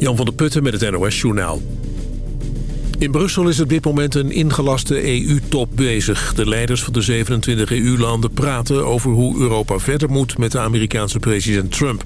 Jan van der Putten met het NOS Journaal. In Brussel is op dit moment een ingelaste EU-top bezig. De leiders van de 27 EU-landen praten over hoe Europa verder moet met de Amerikaanse president Trump.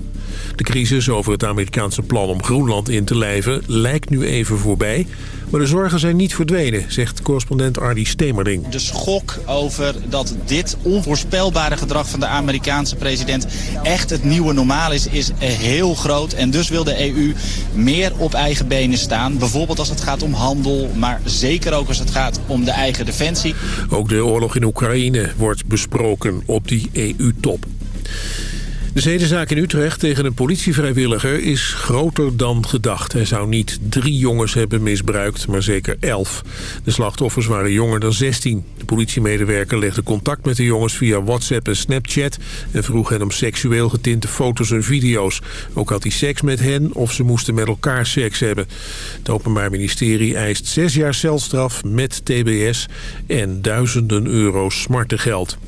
De crisis over het Amerikaanse plan om Groenland in te lijven lijkt nu even voorbij. Maar de zorgen zijn niet verdwenen, zegt correspondent Ardy Stemerding. De schok over dat dit onvoorspelbare gedrag van de Amerikaanse president echt het nieuwe normaal is, is heel groot. En dus wil de EU meer op eigen benen staan. Bijvoorbeeld als het gaat om handel, maar zeker ook als het gaat om de eigen defensie. Ook de oorlog in Oekraïne wordt besproken op die EU-top. De zedenzaak in Utrecht tegen een politievrijwilliger is groter dan gedacht. Hij zou niet drie jongens hebben misbruikt, maar zeker elf. De slachtoffers waren jonger dan 16. De politiemedewerker legde contact met de jongens via WhatsApp en Snapchat... en vroeg hen om seksueel getinte foto's en video's. Ook had hij seks met hen of ze moesten met elkaar seks hebben. Het Openbaar Ministerie eist zes jaar celstraf met tbs... en duizenden euro's smartengeld.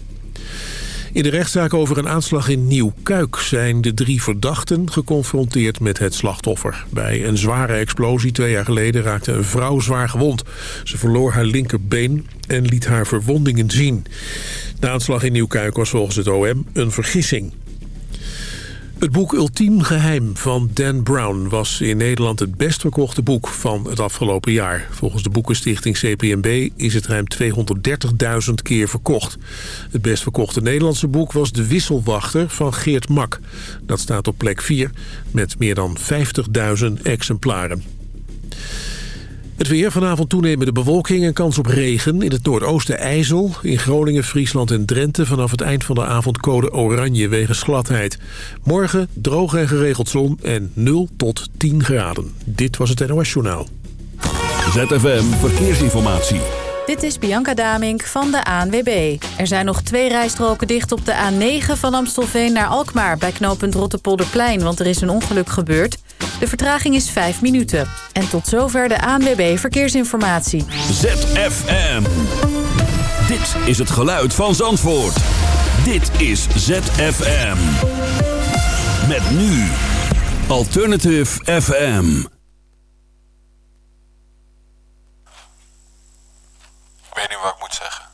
In de rechtszaak over een aanslag in Nieuwkuik zijn de drie verdachten geconfronteerd met het slachtoffer. Bij een zware explosie twee jaar geleden raakte een vrouw zwaar gewond. Ze verloor haar linkerbeen en liet haar verwondingen zien. De aanslag in Nieuwkuik was volgens het OM een vergissing. Het boek Ultiem Geheim van Dan Brown was in Nederland het best verkochte boek van het afgelopen jaar. Volgens de boekenstichting CPMB is het ruim 230.000 keer verkocht. Het best verkochte Nederlandse boek was De Wisselwachter van Geert Mak. Dat staat op plek 4 met meer dan 50.000 exemplaren. Het weer vanavond toenemende bewolking en kans op regen. In het noordoosten IJssel, in Groningen, Friesland en Drenthe... vanaf het eind van de avond code oranje wegens gladheid. Morgen droog en geregeld zon en 0 tot 10 graden. Dit was het NOS Journaal. ZFM Verkeersinformatie. Dit is Bianca Damink van de ANWB. Er zijn nog twee rijstroken dicht op de A9 van Amstelveen naar Alkmaar... bij knooppunt Rottepolderplein, want er is een ongeluk gebeurd. De vertraging is 5 minuten. En tot zover de ANWB Verkeersinformatie. ZFM. Dit is het geluid van Zandvoort. Dit is ZFM. Met nu Alternative FM. Ik weet niet wat ik moet zeggen.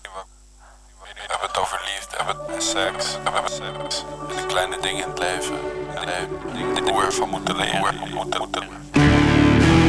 We hebben het over liefde, we hebben het seks, we hebben seks. Kleine dingen in het leven. En hoe we ervan moeten leren. We moeten, moeten. En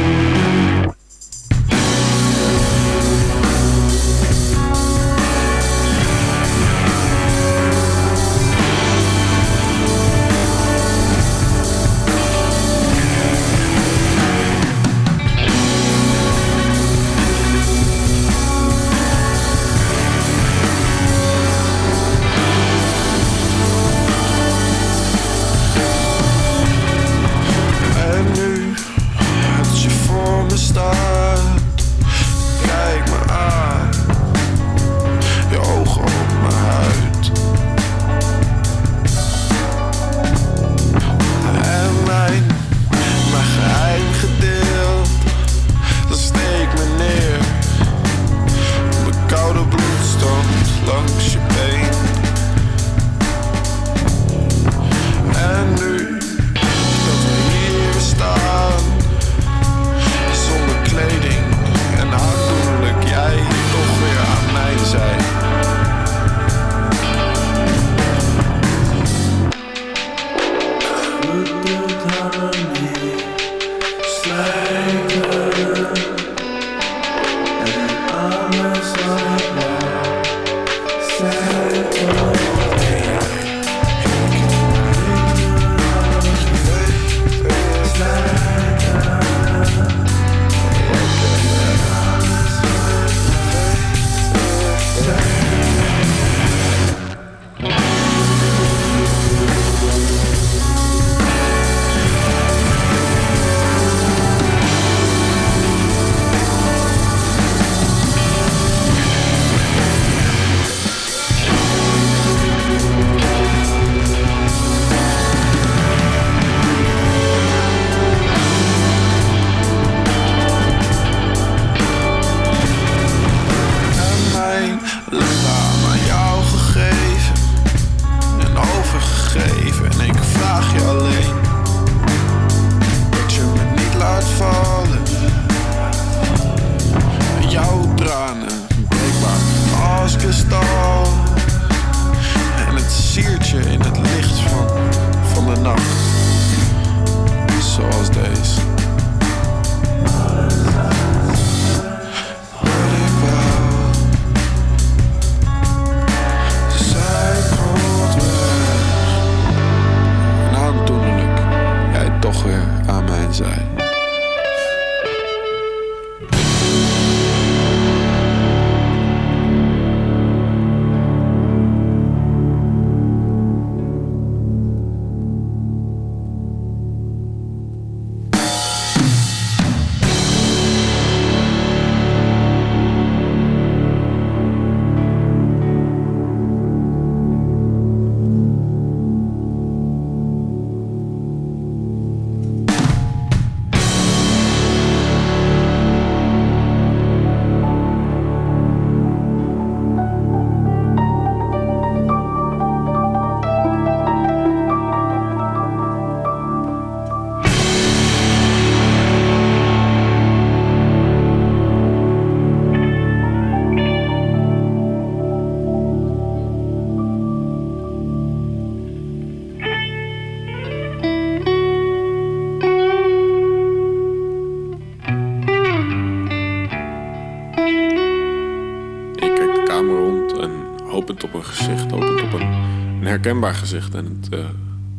herkenbaar gezicht en het, uh,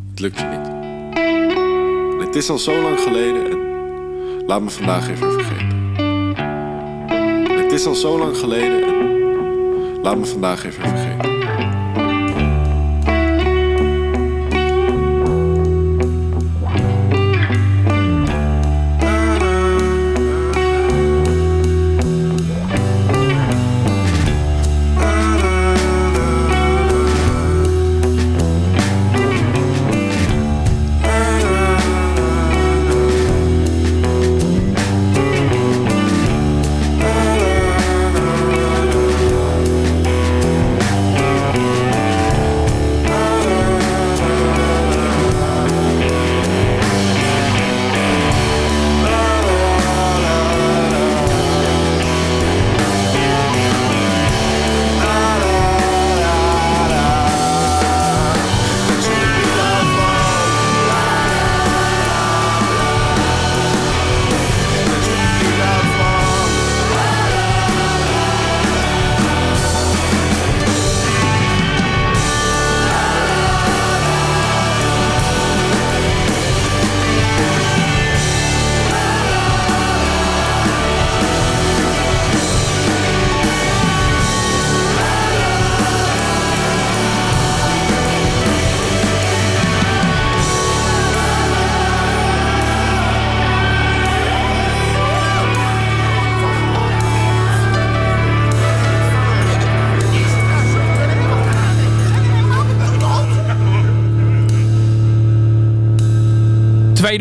het lukt je niet. Het is al zo lang geleden en laat me vandaag even vergeten. En het is al zo lang geleden en laat me vandaag even vergeten.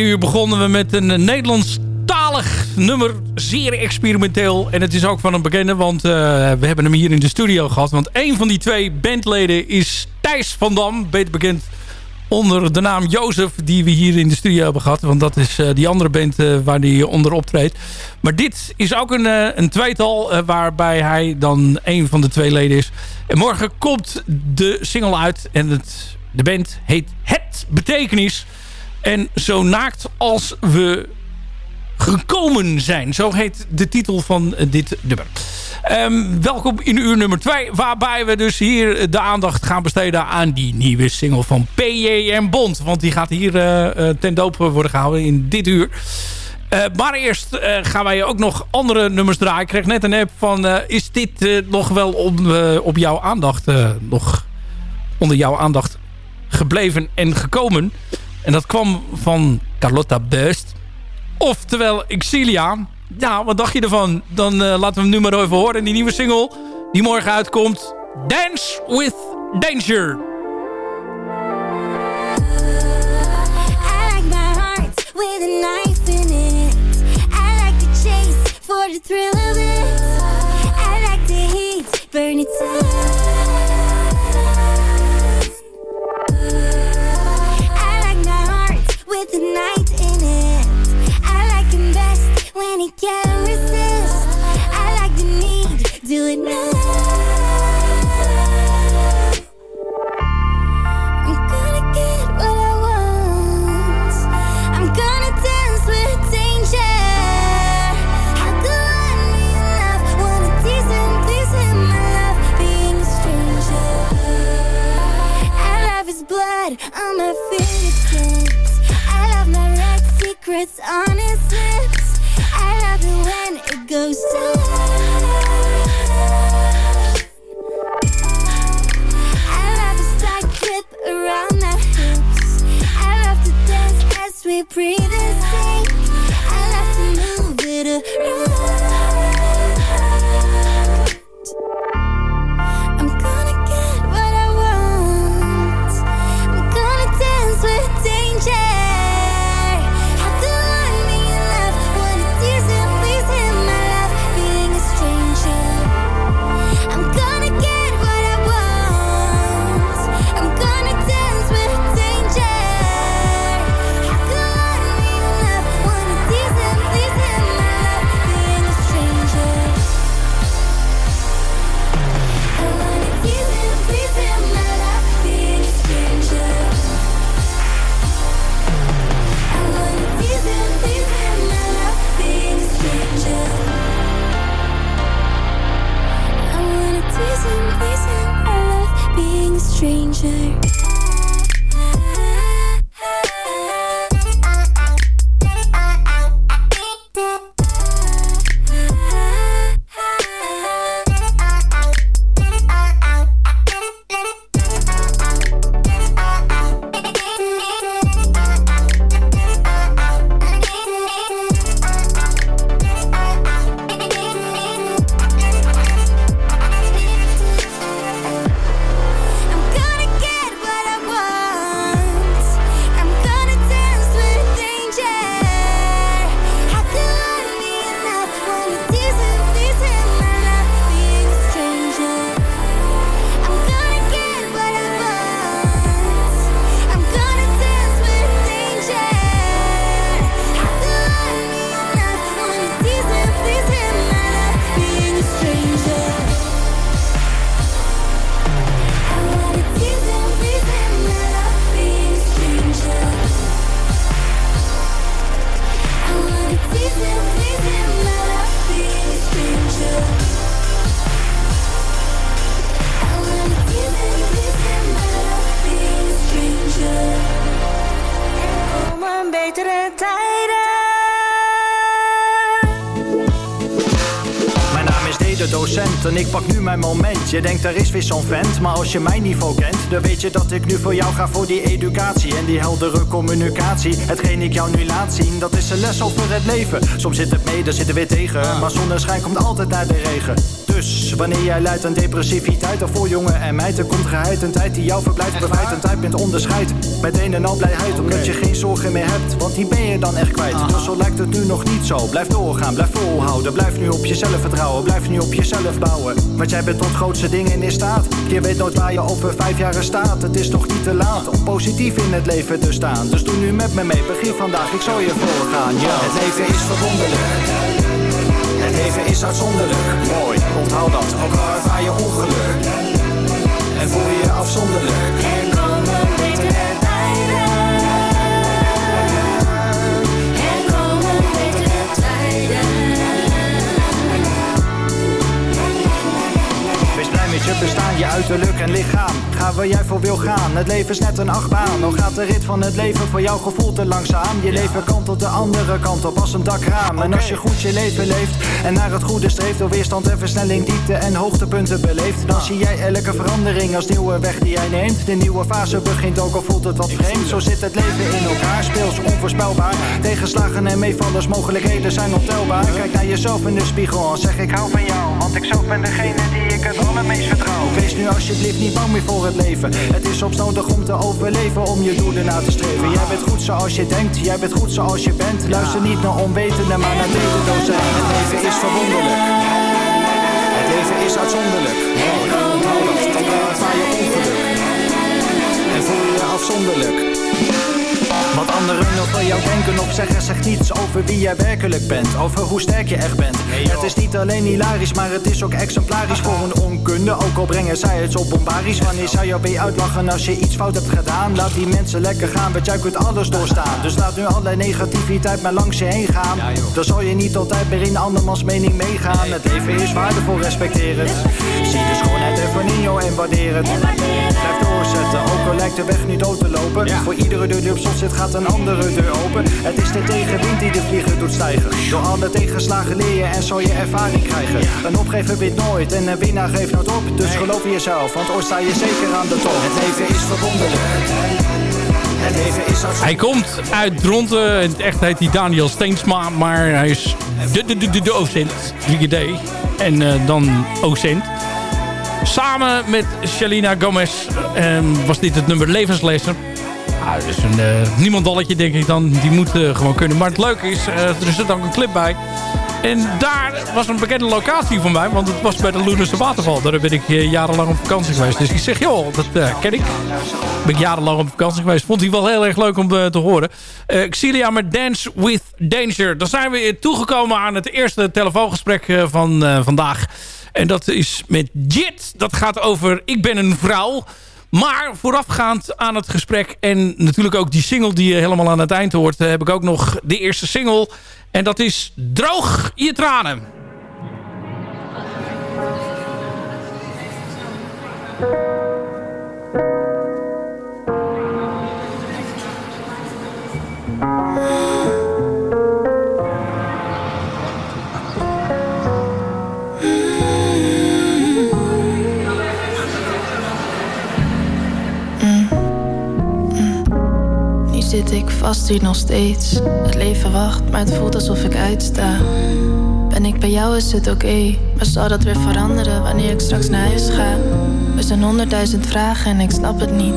Uur begonnen we met een Nederlandstalig nummer. Zeer experimenteel. En het is ook van een bekende, want uh, we hebben hem hier in de studio gehad. Want een van die twee bandleden is Thijs van Dam. Beter bekend onder de naam Jozef, die we hier in de studio hebben gehad. Want dat is uh, die andere band uh, waar hij onder optreedt. Maar dit is ook een, een tweetal waarbij hij dan een van de twee leden is. En morgen komt de single uit. En het, de band heet Het Betekenis. En zo naakt als we gekomen zijn. Zo heet de titel van dit nummer. Um, welkom in uur nummer 2. Waarbij we dus hier de aandacht gaan besteden aan die nieuwe single van PJM Bond. Want die gaat hier uh, ten doop worden gehouden in dit uur. Maar eerst gaan wij ook nog andere nummers draaien. Ik kreeg net een app van... Is dit nog wel op jouw aandacht... nog onder jouw aandacht gebleven en gekomen... En dat kwam van Carlotta Beust. Oftewel Exilia. Ja, wat dacht je ervan? Dan uh, laten we hem nu maar even horen. Die nieuwe single die morgen uitkomt. Dance with Danger. with a knife in it. I like the chase for the thrill of it. I like the heat, burn it down. The night in it. I like him best when he can't resist. I like the need, do it now. Secrets on his lips. I love it when it goes down. I love the slight grip around the hips. I love to dance as we breathe moment. Je denkt er is weer zo'n vent, maar als je mijn niveau kent, dan weet je dat ik nu voor jou ga voor die educatie en die heldere communicatie. Hetgeen ik jou nu laat zien, dat is een les over het leven. Soms zit het mee, dan zit er weer tegen, maar zonneschijn komt altijd naar de regen. Dus wanneer jij leidt aan depressiviteit of voor jongen en meid, dan komt geheid een tijd die jou verblijft, bevrijdt een tijd met onderscheid. Met een en al blijheid, omdat je geen zorgen meer hebt, want die ben je dan echt kwijt. Dus zo lijkt het nu nog niet zo. Blijf doorgaan, blijf volhouden, blijf nu op jezelf vertrouwen, blijf nu op jezelf bouwen. Want jij bent tot grootste dingen in staat. Je weet nooit waar je over vijf jaar staat. Het is nog niet te laat om positief in het leven te staan. Dus doe nu met me mee, begin vandaag, ik zal je voorgaan. Ja. Het leven is verwonderlijk. Leven is uitzonderlijk, mooi, onthoud dat, ook al ervaar je ongeluk. En voel je je afzonderlijk. Je bestaan, je uiterlijk en lichaam. Ga waar jij voor wil gaan, het leven is net een achtbaan. Dan gaat de rit van het leven voor jouw gevoel te langzaam. Je leven kantelt de andere kant op als een dakraam. En als je goed je leven leeft en naar het goede streeft... door weerstand en versnelling, diepte en hoogtepunten beleeft... dan zie jij elke verandering als nieuwe weg die jij neemt. De nieuwe fase begint ook al voelt het wat vreemd. Zo zit het leven in elkaar, speels onvoorspelbaar. Tegenslagen en meevallers, mogelijkheden zijn ontelbaar. Kijk naar jezelf in de spiegel en zeg ik hou van jou. Ik zelf ben degene die ik het allermeest vertrouw. Wees nu alsjeblieft niet bang meer voor het leven. Het is soms nodig om te overleven, om je doelen na te streven. Jij bent goed zoals je denkt, jij bent goed zoals je bent. Luister niet naar onwetenden, maar naar mededocenten. Het leven is verwonderlijk. Het leven is uitzonderlijk. Onthoud dat, dan ervaar je ongeluk. En voel je afzonderlijk. Wat anderen over jou denken of zeggen zegt niets over wie jij werkelijk bent Over hoe sterk je echt bent. Het is niet alleen hilarisch, maar het is ook exemplarisch voor een onkunde. Ook al brengen zij het zo bombarisch Wanneer zou jou weer uitlachen als je iets fout hebt gedaan? Laat die mensen lekker gaan, want jij kunt alles doorstaan. Dus laat nu alle negativiteit maar langs je heen gaan. Dan zal je niet altijd meer in andermans mening meegaan. Het leven is waardevol, respecteer het. Zie de schoonheid ervan in jou en waardeer het. Blijf doorzetten, ook al lijkt de weg nu dood te lopen. Voor iedere deur die op slot zit gaat een andere deur open Het is de tegenwind die de vlieger doet stijgen Door alle tegenslagen leer je en zal je ervaring krijgen Een opgever wint nooit en een winnaar geeft nooit op Dus geloof in jezelf, want ooit sta je zeker aan de top Het leven is verwonderlijk Hij komt uit Dronten. In het echt heet hij Daniel Steensma. Maar hij is de, de, de, de, de docent. 3D. En eh, dan docent. Samen met Shalina Gomez ehm, was dit het nummer Levenslessen. Ah, dus een uh, niemandalletje denk ik dan. Die moet eh, gewoon kunnen. Maar het leuke is, eh, er zit ook een clip bij. En daar was een bekende locatie van mij. Want het was bij de Loenense Waterval. Daar ben ik jarenlang op vakantie geweest. Dus ik zeg, joh, dat ken ik. Ben ik jarenlang op vakantie geweest. Vond hij wel heel erg leuk om te horen. Xilia met Dance with Danger. Dan zijn we toegekomen aan het eerste telefoongesprek van vandaag. En dat is met Jit. Dat gaat over Ik ben een vrouw. Maar voorafgaand aan het gesprek en natuurlijk ook die single die je helemaal aan het eind hoort... heb ik ook nog de eerste single. En dat is Droog je tranen. Zit ik vast hier nog steeds. Het leven wacht, maar het voelt alsof ik uitsta. Ben ik bij jou is het oké, maar zal dat weer veranderen wanneer ik straks naar huis ga? Er zijn honderdduizend vragen en ik snap het niet.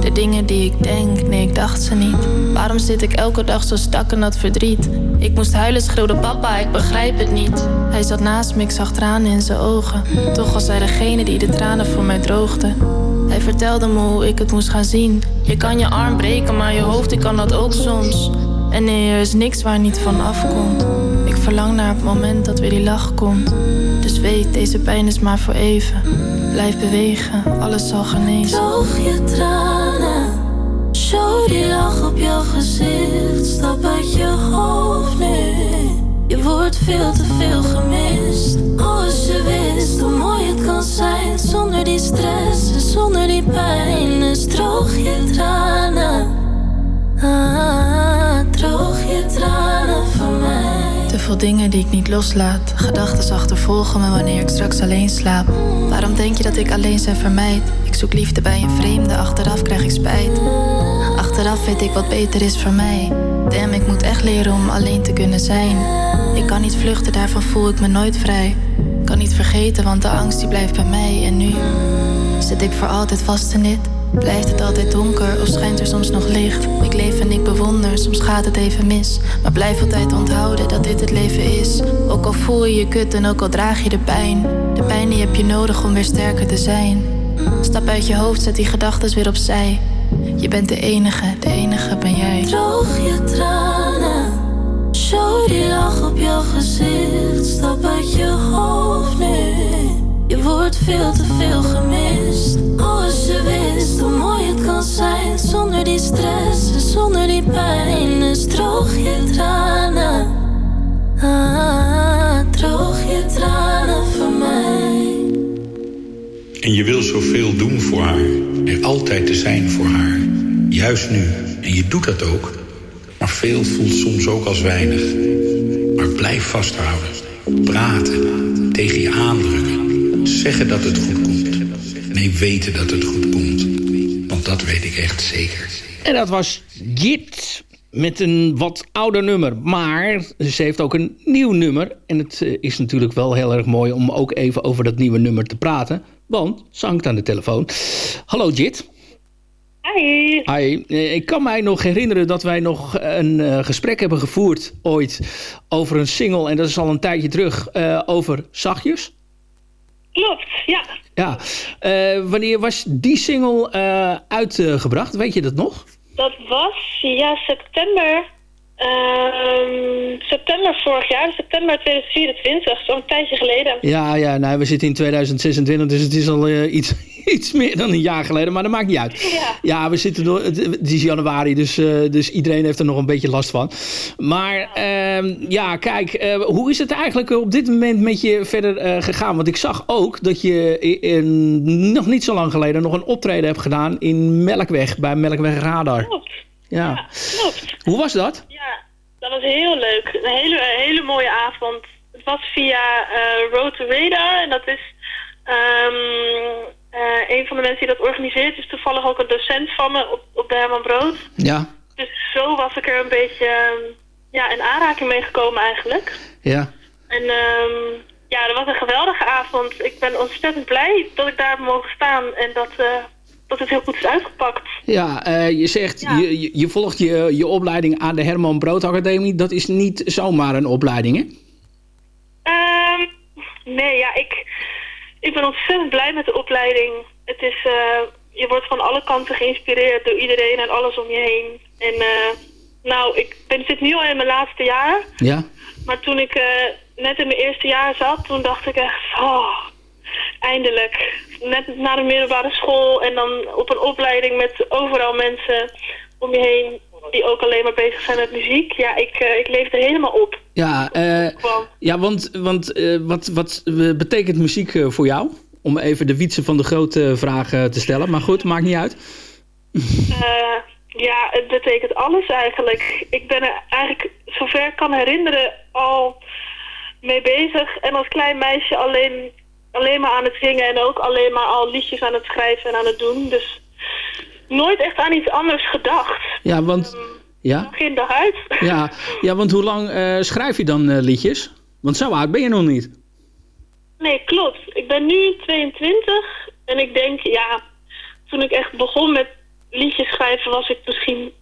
De dingen die ik denk, nee ik dacht ze niet. Waarom zit ik elke dag zo stak in dat verdriet? Ik moest huilen, schreeuwde papa, ik begrijp het niet. Hij zat naast me, ik zag tranen in zijn ogen. Toch was hij degene die de tranen voor mij droogde. Hij vertelde me hoe ik het moest gaan zien. Je kan je arm breken, maar je hoofd, ik kan dat ook soms. En nee, er is niks waar niet van afkomt. Ik verlang naar het moment dat weer die lach komt. Dus weet, deze pijn is maar voor even. Blijf bewegen, alles zal genezen. Droog je tranen. Show die lach op jouw gezicht. Stap uit je hoofd nu. Wordt veel te veel gemist. Als je wist hoe mooi het kan zijn zonder die stress en zonder die pijn. Dus droog je tranen. Ah, droog je tranen voor mij. De veel dingen die ik niet loslaat. Gedachten achtervolgen me wanneer ik straks alleen slaap. Waarom denk je dat ik alleen zijn vermijd? Ik zoek liefde bij een vreemde, achteraf krijg ik spijt. Achteraf weet ik wat beter is voor mij. Damn, ik moet echt leren om alleen te kunnen zijn. Ik kan niet vluchten, daarvan voel ik me nooit vrij. Kan niet vergeten, want de angst die blijft bij mij. En nu zit ik voor altijd vast in dit. Blijft het altijd donker of schijnt er soms nog licht? Ik leef en ik bewonder, soms gaat het even mis. Maar blijf altijd onthouden dat dit het leven is. Ook al voel je je kut en ook al draag je de pijn. De pijn die heb je nodig om weer sterker te zijn. Stap uit je hoofd, zet die gedachten weer opzij. Je bent de enige, de enige ben jij. Droog je tranen, show die lach op jouw gezicht. Stap uit je hoofd nu. Je wordt veel te veel gemist. Oh, als je wist hoe mooi het kan zijn. Zonder die stress en zonder die pijn. Dus droog je tranen. Ah, droog je tranen. En je wil zoveel doen voor haar. Er altijd te zijn voor haar. Juist nu. En je doet dat ook. Maar veel voelt soms ook als weinig. Maar blijf vasthouden. Praten. Tegen je aandrukken. Zeggen dat het goed komt. Nee, weten dat het goed komt. Want dat weet ik echt zeker. En dat was Jit met een wat ouder nummer. Maar ze heeft ook een nieuw nummer. En het eh, is natuurlijk wel heel erg mooi om ook even over dat nieuwe nummer te praten. Want ze hangt aan de telefoon. Hallo Jit. Hi. Hi. Eh, Ik kan mij nog herinneren dat wij nog een eh, gesprek hebben gevoerd ooit over een single. En dat is al een tijdje terug eh, over Zachtjes. Klopt, ja. Ja. Eh, wanneer was die single eh, uitgebracht? Weet je dat nog? Dat was, ja, september. Ehm, september vorig jaar, september 2024, zo'n tijdje geleden. Ja, ja nou, we zitten in 2026, dus het is al eh, iets, iets meer dan een jaar geleden. Maar dat maakt niet uit. Ja. Ja, we zitten door, het, het is januari, dus, eh, dus iedereen heeft er nog een beetje last van. Maar ehm, ja, kijk, eh, hoe is het eigenlijk op dit moment met je verder gegaan? Want ik zag ook dat je in- nog niet zo lang geleden nog een optreden hebt gedaan in Melkweg, bij Melkweg Radar. Klopt. Ja. Klopt. Hoe was dat? Ja, dat was heel leuk. Een hele, hele mooie avond. Het was via eh, Road to Radar en dat is eh, een van de mensen die dat organiseert. is toevallig ook een docent van me op, op de Herman Brood. Ja. Dus zo was ik er een beetje ehm, ja, in aanraking mee gekomen eigenlijk. Ja. En ehm, ja, dat was een geweldige avond. Ik ben ontzettend blij dat ik daar heb mogen staan en dat, eh, dat het heel goed is uitgepakt. Ja, eh, je zegt, Je, je, je volgt je, je opleiding aan de Herman Brood Academie. Dat is niet zomaar een opleiding, hè? Ehm, nee, ja, ik, ik ben ontzettend blij met de opleiding. Het is, eh, je wordt van alle kanten geïnspireerd door iedereen en alles om je heen. En eh, nou, ik ben, zit nu al in mijn laatste jaar. Ja. Maar toen ik net in mijn eerste jaar zat, toen dacht ik echt, oh, eindelijk. Net na de middelbare school en dan op een opleiding met overal mensen om je heen die ook alleen maar bezig zijn met muziek. Ja, ik, eh, ik leef er helemaal op. Ja, eh, ja want, want eh, wat, wat betekent muziek voor jou? Om even de wietse van de grote vraag eh, te stellen. Maar goed, maakt niet uit. Ja, het betekent alles eigenlijk. Ik ben er eigenlijk, zover ik kan herinneren, al mee bezig. En als klein meisje alleen, alleen maar aan het zingen en ook alleen maar al liedjes aan het schrijven en aan het doen. Dus nooit echt aan iets anders gedacht. Ja, want... Ja, Begin dag uit. ja, ja want hoe lang eh, schrijf je dan eh, liedjes? Want zo oud ben je nog niet. Nee, klopt. Ik ben nu 22 en ik denk, ja, toen ik echt begon met liedjes schrijven was ik misschien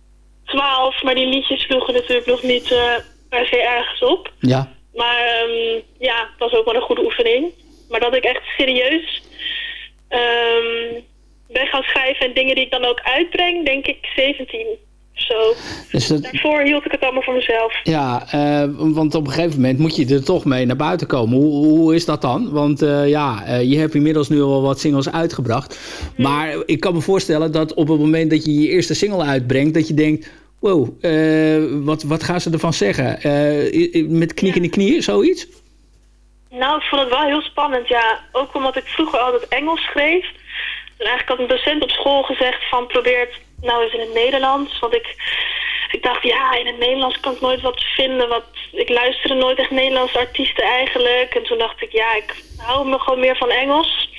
12, maar die liedjes sloegen natuurlijk nog niet eh, per se ergens op. Ja. Maar ehm, ja, het was ook wel een goede oefening. Maar dat ik echt serieus ehm, ben gaan schrijven en dingen die ik dan ook uitbreng, denk ik 17 of zo. Dus dat, Daarvoor hield ik het allemaal voor mezelf. Ja, eh, want op een gegeven moment moet je er toch mee naar buiten komen. Hoe, hoe is dat dan? Want eh, ja, eh, je hebt inmiddels nu al wat singles uitgebracht. Maar ik kan me voorstellen dat op het moment dat je je eerste single uitbrengt... dat je denkt, wow, wat, wat gaan ze ervan zeggen? Met knik in de knieën, zoiets? Nou, ik vond het wel heel spannend, ja. Ook omdat ik vroeger altijd Engels schreef. En eigenlijk had een docent op school gezegd van probeer het nou eens in het Nederlands. Want ik, ik dacht, ja, in het Nederlands kan ik nooit wat vinden. Wat, ik luisterde nooit echt Nederlandse artiesten eigenlijk. En toen dacht ik, ja, ik hou me gewoon meer van Engels.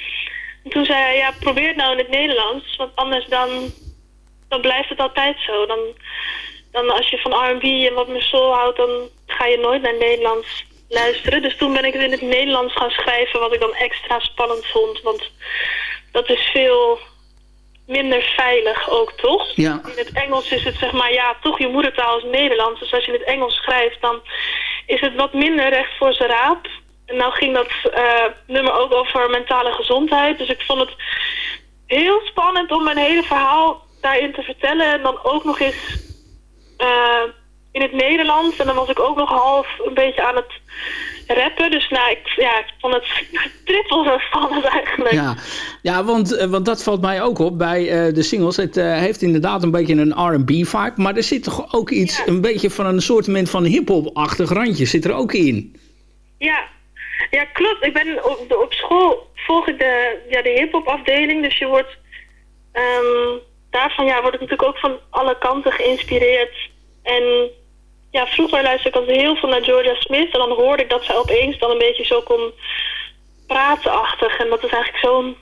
En toen zei hij, ja, probeer het nou in het Nederlands. Want anders dan, dan blijft het altijd zo. Dan, dan als je van R&B en wat meer soul houdt, dan ga je nooit naar Nederlands luisteren. Dus toen ben ik het in het Nederlands gaan schrijven, wat ik dan extra spannend vond. Want dat is veel minder veilig ook, toch? Ja. In het Engels is het zeg maar, ja, toch je moedertaal is Nederlands. Dus als je in het Engels schrijft, dan is het wat minder recht voor zijn raap. En nou ging dat uh, nummer ook over mentale gezondheid. Dus ik vond het heel spannend om mijn hele verhaal daarin te vertellen. En dan ook nog eens uh, in het Nederlands. En dan was ik ook nog half een beetje aan het rappen. Dus nou, ik, ja, ik vond het trippel zo spannend eigenlijk. Ja, ja want, uh, want dat valt mij ook op bij uh, de singles. Het uh, heeft inderdaad een beetje een R&B vibe. Maar er zit toch ook iets, ja. een beetje van een soort van hip-hop-achtig randje zit er ook in. Ja, ja klopt. Ik ben op, de, op school volg ik de, ja, de hip-hop afdeling. Dus je wordt... Um, daarvan ja, word ik natuurlijk ook van alle kanten geïnspireerd. En ja, vroeger luisterde ik altijd heel veel naar Georgia Smith. En dan hoorde ik dat ze opeens dan een beetje zo kon pratenachtig. En dat is eigenlijk zo'n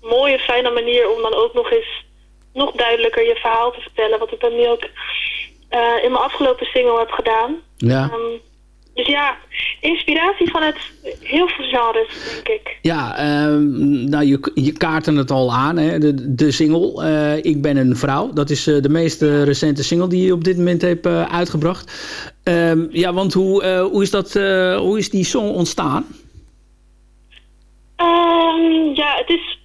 mooie, fijne manier om dan ook nog eens nog duidelijker je verhaal te vertellen. Wat ik dan nu ook uh, in mijn afgelopen single heb gedaan. Ja. Um, dus ja, inspiratie van het heel veel genres, denk ik. Ja, um, nou, je, je kaarten het al aan, hè? De, de single uh, Ik ben een vrouw. Dat is uh, de meest uh, recente single die je op dit moment hebt uitgebracht. Um, ja, want hoe, hoe, is dat, hoe is die song ontstaan? Um, ja, het is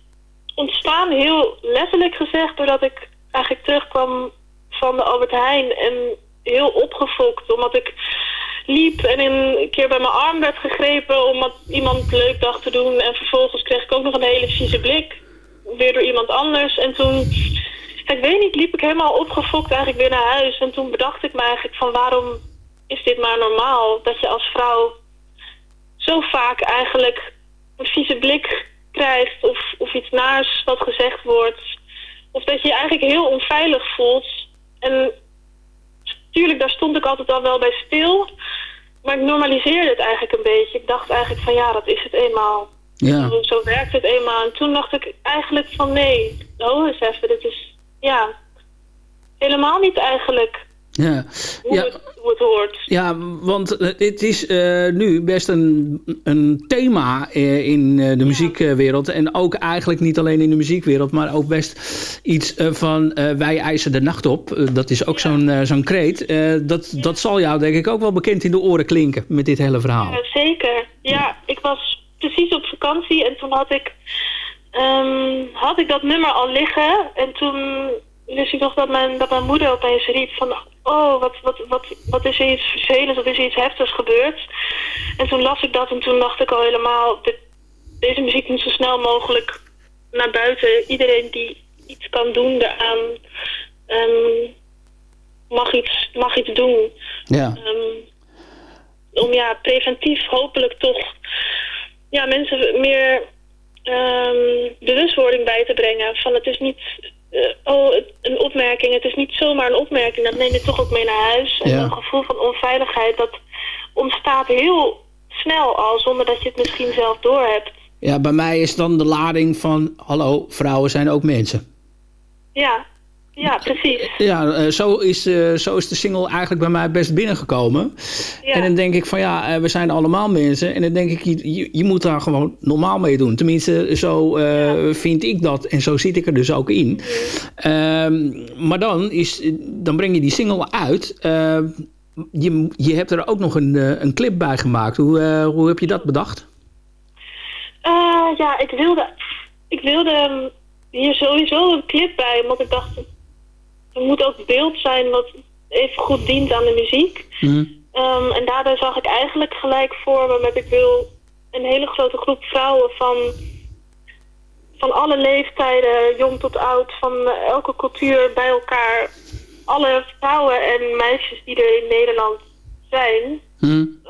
ontstaan heel letterlijk gezegd... doordat ik eigenlijk terugkwam van de Albert Heijn... en heel opgefokt, omdat ik liep en een keer bij mijn arm werd gegrepen omdat iemand leuk dacht te doen. En vervolgens kreeg ik ook nog een hele vieze blik. Weer door iemand anders. En toen, ik weet niet, liep ik helemaal opgefokt eigenlijk weer naar huis. En toen bedacht ik me eigenlijk van waarom is dit maar normaal? Dat je als vrouw zo vaak eigenlijk een vieze blik krijgt of, of iets naars wat gezegd wordt. Of dat je je eigenlijk heel onveilig voelt. En tuurlijk, daar stond ik altijd al wel bij stil. Maar ik normaliseerde het eigenlijk een beetje. Ik dacht eigenlijk van ja, dat is het eenmaal. Ja. Zo, zo werkt het eenmaal. En toen dacht ik eigenlijk van nee, oh eens even, dit is ja, helemaal niet eigenlijk ja. hoe, ja. het, hoe het hoort. Ja, want het is uh, nu best een, een thema uh, in uh, de muziekwereld. En ook eigenlijk niet alleen in de muziekwereld, maar ook best iets van wij eisen de nacht op. dat is ook zo'n zo'n kreet. dat, ja. dat zal jou denk ik ook wel bekend in de oren klinken met dit hele verhaal. Ja, zeker. Ja, ik was precies op vakantie en toen had ik, um, had ik dat nummer al liggen. En toen wist ik nog dat mijn, dat mijn moeder opeens riep van... oh, wat, wat, wat, wat is er iets vervelends, wat is er iets heftigs gebeurd? En toen las ik dat en toen dacht ik al helemaal... Dit, deze muziek moet zo snel mogelijk naar buiten. Iedereen die iets kan doen daaraan... Um, mag, iets, mag iets doen. Ja. Um, om ja, preventief hopelijk toch... ja, mensen meer um, bewustwording bij te brengen. Van het is niet uh, oh, een opmerking. Het is niet zomaar een opmerking. Dat neem je toch ook mee naar huis. En Ja. een gevoel van onveiligheid, dat ontstaat heel snel al, zonder dat je het misschien zelf doorhebt. Ja, bij mij is dan de lading van... hallo, vrouwen zijn ook mensen. Ja, ja, precies. Ja, eh, zo, is, eh, zo is de single eigenlijk bij mij best binnengekomen. Ja. En dan denk ik van ja, eh, we zijn allemaal mensen. En dan denk ik, je, je, moet daar gewoon normaal mee doen. Tenminste, zo vind ik dat. En zo zit ik er dus ook in. Ehm, maar dan, is, dan breng je die single uit. Ehm, je, je hebt er ook nog een, een clip bij gemaakt. Hoe, hoe heb je dat bedacht? Ja, ik wilde, ik wilde um, hier sowieso een clip bij, omdat ik dacht, er moet ook beeld zijn wat even goed dient aan de muziek. Um, en daarbij zag ik eigenlijk gelijk voor me met ik wil een hele grote groep vrouwen van, van alle leeftijden, jong tot oud, van elke cultuur bij elkaar. Alle vrouwen en meisjes die er in Nederland zijn, um,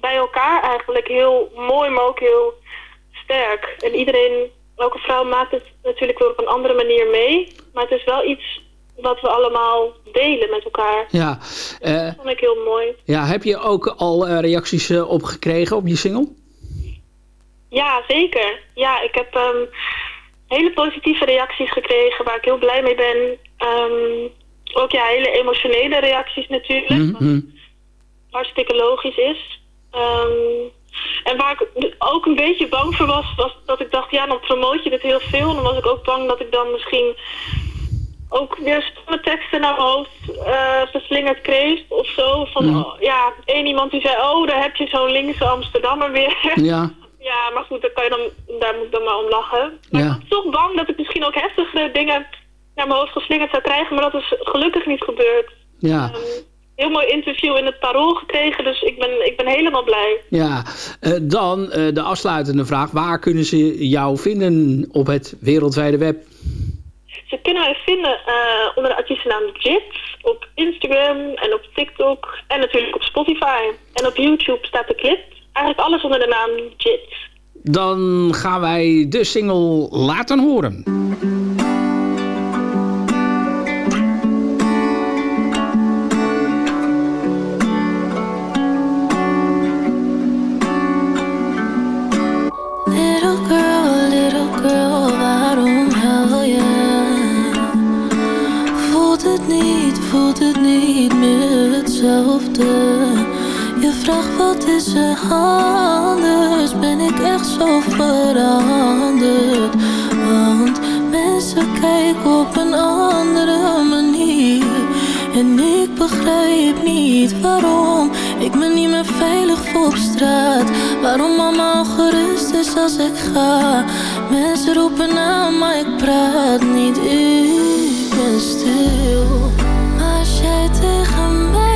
bij elkaar eigenlijk heel mooi, maar ook heel sterk. En iedereen, elke vrouw maakt het natuurlijk weer op een andere manier mee. Maar het is wel iets wat we allemaal delen met elkaar. Ja. Uh, dat vond ik heel mooi. Ja, heb je ook al uh, reacties uh, op gekregen op je single? Ja, zeker. Ja, ik heb um, hele positieve reacties gekregen waar ik heel blij mee ben. Um, ook ja, hele emotionele reacties natuurlijk. Mm -hmm. Hartstikke logisch is. Um, en waar ik ook een beetje bang voor was, was dat ik dacht, ja, dan promoot je dit heel veel. En dan was ik ook bang dat ik dan misschien ook weer stomme teksten naar mijn hoofd uh, verslingerd kreeg of zo. Van, oh, ja, één iemand die zei, oh, daar heb je zo'n linkse Amsterdammer weer. Ja. ja, maar goed, daar, kan je dan, daar moet ik dan maar om lachen. Maar Ja. ik was toch bang dat ik misschien ook heftigere dingen naar mijn hoofd geslingerd zou krijgen. Maar dat is gelukkig niet gebeurd. Ja. Heel mooi interview in het Parool gekregen, dus ik ben, ik ben helemaal blij. Ja, Eh, dan eh, de afsluitende vraag. Waar kunnen ze jou vinden op het wereldwijde web? Ze kunnen mij vinden eh, onder de artiestennaam Jit op Instagram en op TikTok en natuurlijk op Spotify. En op YouTube staat de clip. Eigenlijk alles onder de naam Jit. Dan gaan wij de single laten horen. Voelt het niet meer hetzelfde? Je vraagt wat is er anders? Ben ik echt zo veranderd? Want mensen kijken op een andere manier. En ik begrijp niet waarom ik me niet meer veilig voel op straat. Waarom allemaal gerust is als ik ga. Mensen roepen aan, maar ik praat niet. Ik ben stil. Maar als jij tegen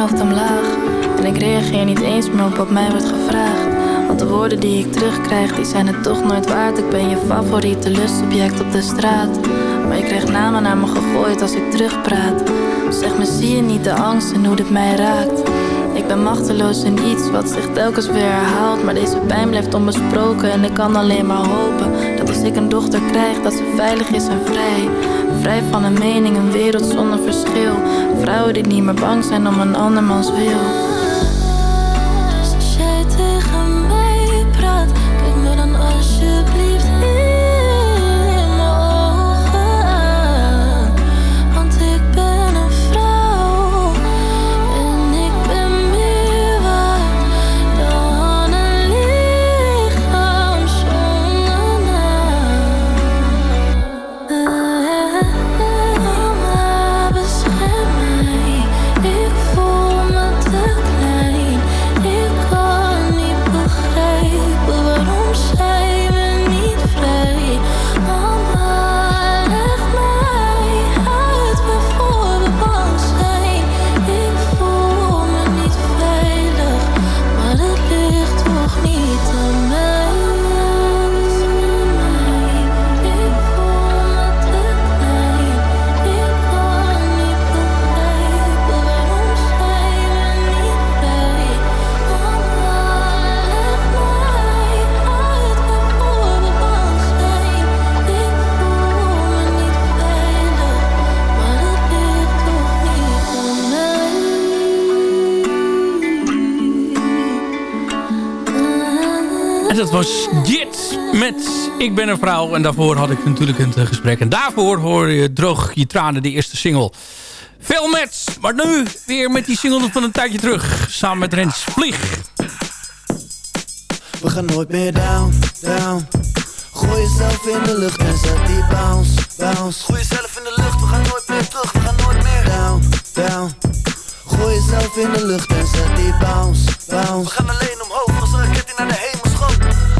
hoofd omlaag. En ik reageer niet eens meer op wat mij wordt gevraagd. Want de woorden die ik terugkrijg die zijn het toch nooit waard. Ik ben je favoriete lustobject op de straat. Maar je krijgt namen naar me gegooid als ik terugpraat. Zeg me zie je niet de angst en hoe dit mij raakt? Ik ben machteloos in iets wat zich telkens weer herhaalt. Maar deze pijn blijft onbesproken en ik kan alleen maar hopen Dat als ik een dochter krijg dat ze veilig is en vrij Vrij van een mening, een wereld zonder verschil. Vrouwen die niet meer bang zijn om een andermans wil was Jit met Ik ben een vrouw. En daarvoor had ik natuurlijk een gesprek. En daarvoor hoor je Droog je tranen, de eerste single. Veel mets, maar nu weer met die single van een tijdje terug. Samen met Rens Vlieg. We gaan nooit meer down, down. Gooi jezelf in de lucht en zet die bounce, bounce. Gooi jezelf in de lucht, we gaan nooit meer terug, we gaan nooit meer down, down. Gooi jezelf in de lucht en zet die bounce, bounce. We gaan alleen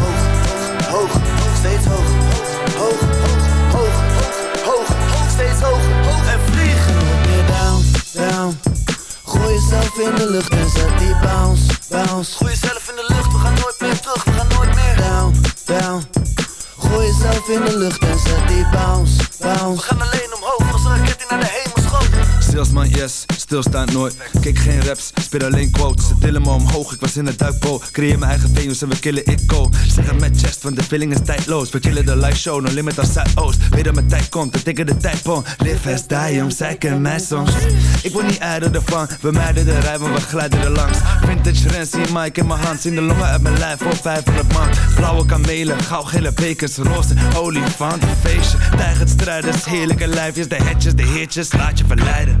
Hoog, hoog, steeds hoog, hoog, hoog, hoog, hoog, steeds hoog, hoog en. Nooit meer down, down. Gooi jezelf in de lucht en zet die bounce, bounce. Gooi jezelf in de lucht, we gaan nooit meer terug, we gaan nooit meer down, down. Gooi jezelf in de lucht en zet die bounce, bounce. We gaan alleen schoot. man, yes stilstaand nooit. Kijk geen raps, speel alleen quotes. Ze tillen me omhoog, ik was in het duikboot. Creëer mijn eigen venues en we killen it go. Zeg het met chest, want de feeling is tijdloos. We killen de live show, no limit als Zuidoost. Weet dat mijn tijd komt, we tikken de tijd pon. Live as die, om zij kennen mij. Ik word niet ijder ervan, we mijden de rij, maar we glijden er langs. Vintage Rens, zie mic in mijn hand. Zien de longen uit mijn lijf voor 500 man. Blauwe kamelen, gele bekers, roze olifant, een feestje. Tijgert strijders, heerlijke lijfjes. De hetjes, de heertjes, laat je verleiden.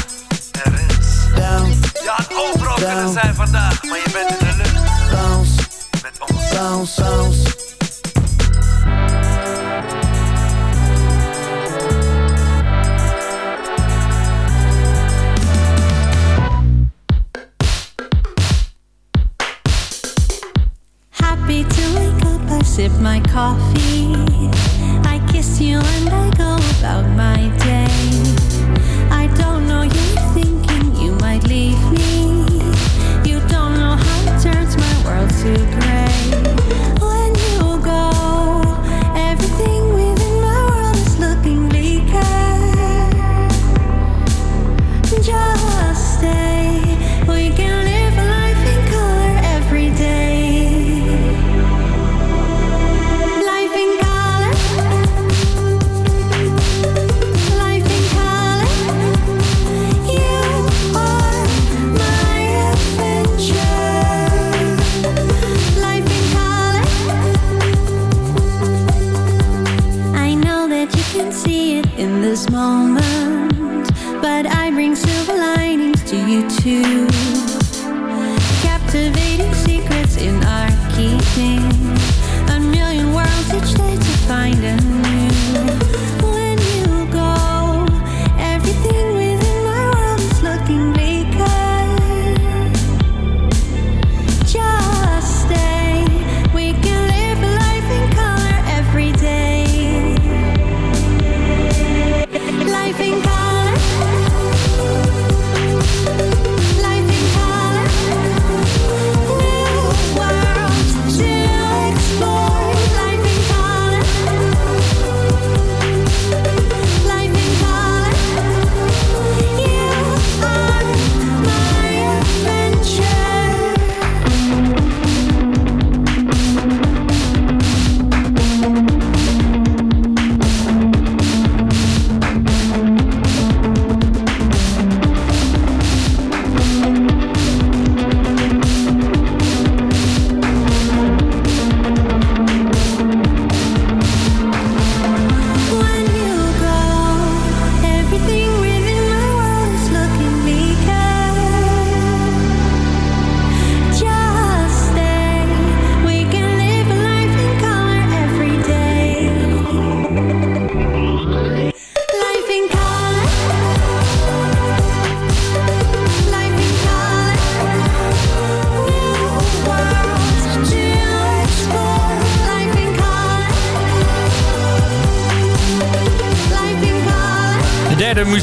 Down, kunnen zijn vandaag, maar je bent in de lucht. Bounce, met ons. Bounce, bounce. Happy to wake up, I sip my coffee. I kiss you and I go about my day.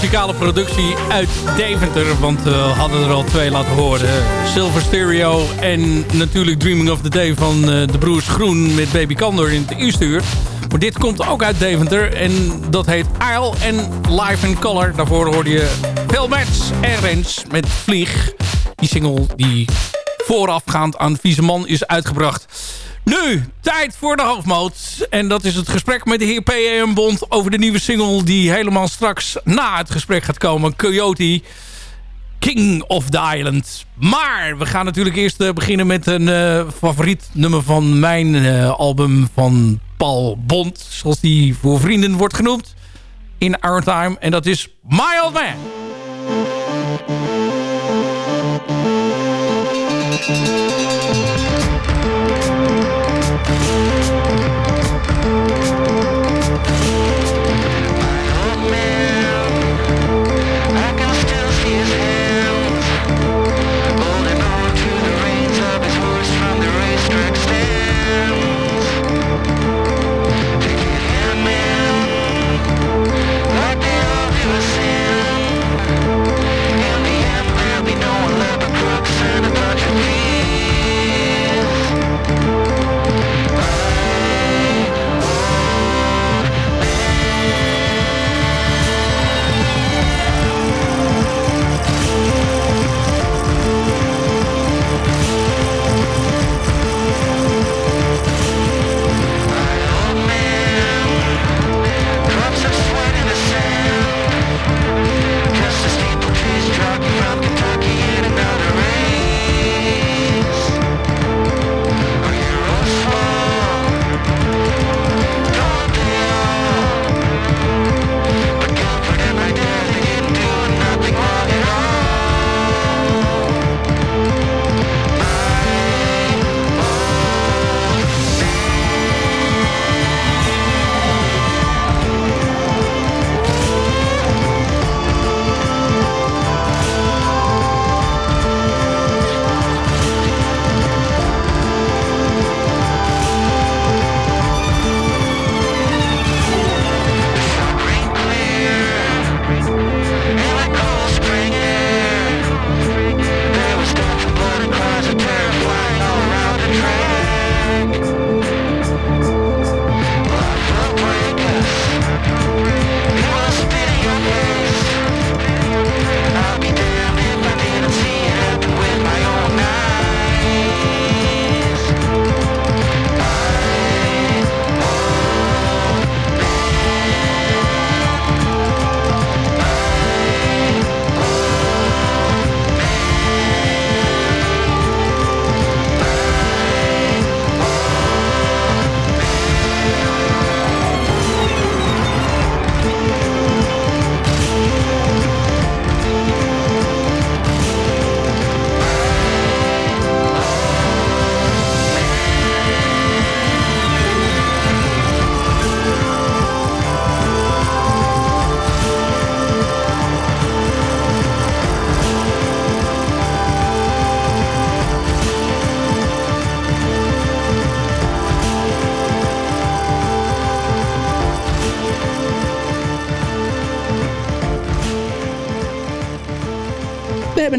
Muzikale productie uit Deventer. Want we hadden er al twee laten horen. Silver Stereo en natuurlijk Dreaming of the Day van de broers Groen met Baby Candor in het eerste uur. Maar dit komt ook uit Deventer en dat heet Isle en Live in Color. Daarvoor hoorde je Phil Mats en Rens met Vlieg. Die single die voorafgaand aan Vieze Man is uitgebracht. Nu, tijd voor de hoofdmoot. En dat is het gesprek met de heer P.M. Bond over de nieuwe single... die helemaal straks na het gesprek gaat komen. Coyote, King of the Island. Maar we gaan natuurlijk eerst uh, beginnen met een uh, favoriet nummer van mijn uh, album van Paul Bond. Zoals die voor vrienden wordt genoemd. In Our Time. En dat is My Old Man.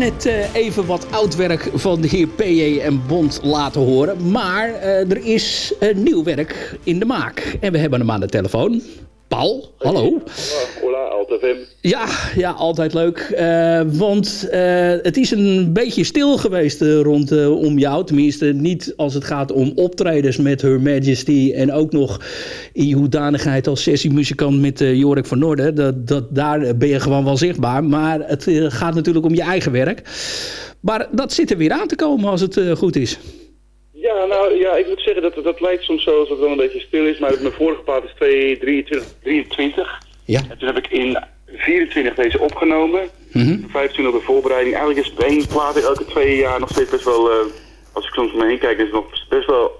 Hebben net uh, even wat oud werk van de heer P.J. en Bond laten horen. Maar uh, er is uh, nieuw werk in de maak. En we hebben hem aan de telefoon. Paul, hallo. Ja, ja, altijd leuk. Uh, want uh, het is een beetje stil geweest uh, rondom jou. Tenminste, niet als het gaat om optredens met Her Majesty. En ook nog in je hoedanigheid als sessiemuzikant met Jorik van Noorden. Dat, dat, daar ben je gewoon wel zichtbaar. Maar het gaat natuurlijk om je eigen werk. Maar dat zit er weer aan te komen als het goed is. Ja, nou ja, ik moet zeggen dat dat lijkt soms zo alsof het wel een beetje stil is. Maar mijn vorige plaat is 2, 23, 23. Ja. En toen heb ik in 24 deze opgenomen. Mm -hmm. 25 op de voorbereiding. Eigenlijk is het één plaat elke twee jaar nog steeds best wel... Uh, als ik soms om me heen kijk, is het nog best wel...